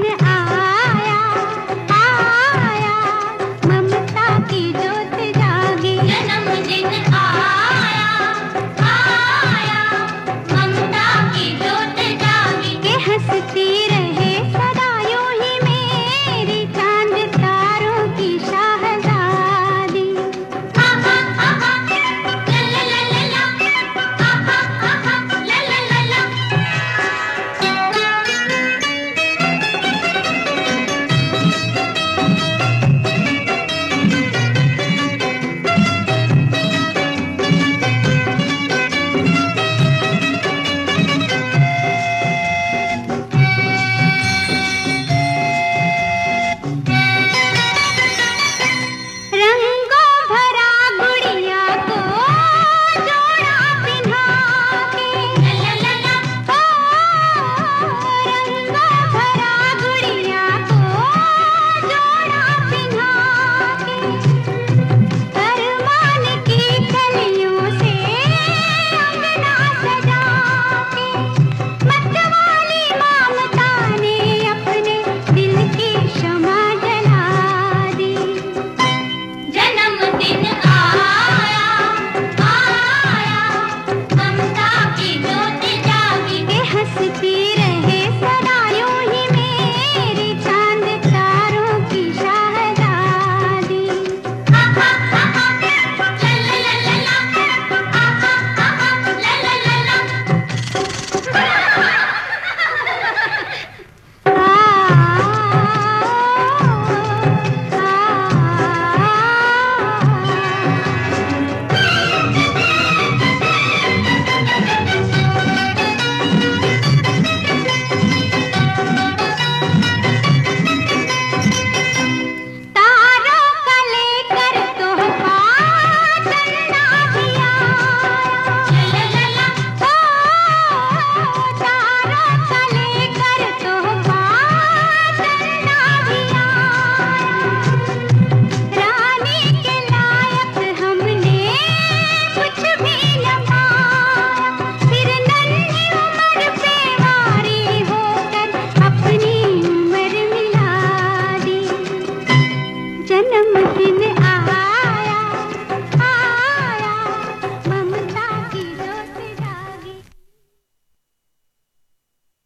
अपने